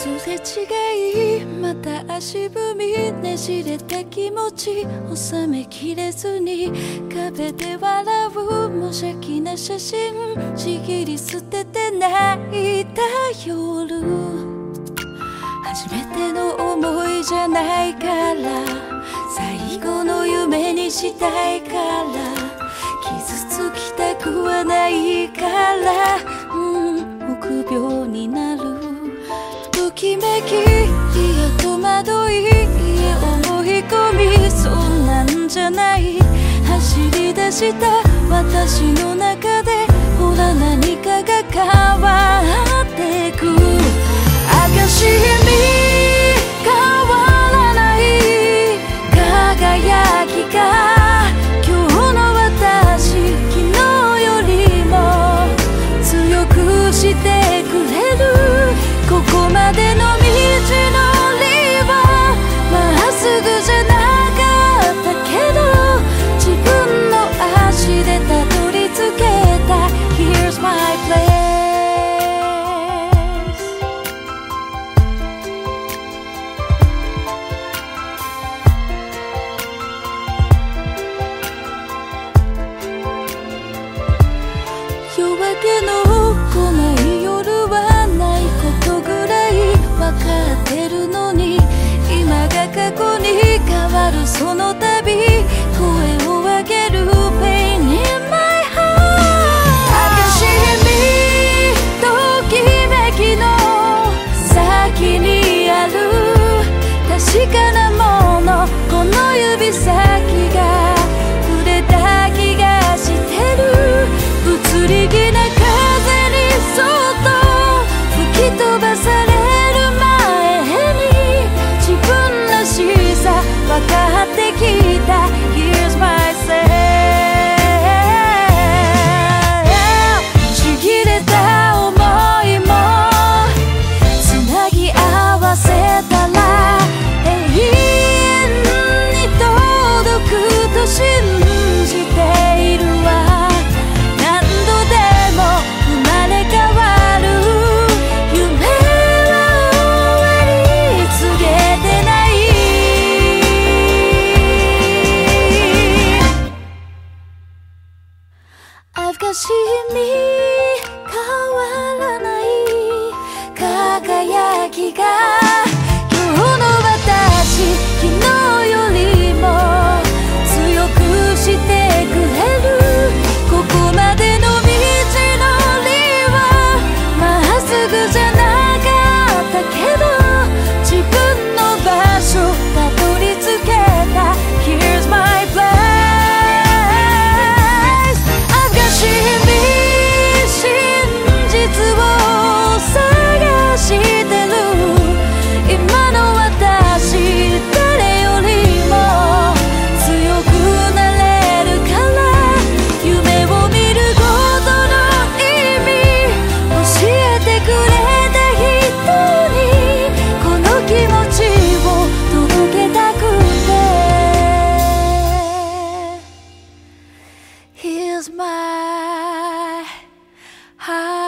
すれ違いまた足踏みねじれた気持ち収めきれずに壁で笑う無邪気な写真ちぎり捨てて泣いた夜。初めての思いじゃないから最後の夢にしたいから傷つきたくはないから、した私の中でほら何かが変わる。るそのってきしみ変わらない輝きが high.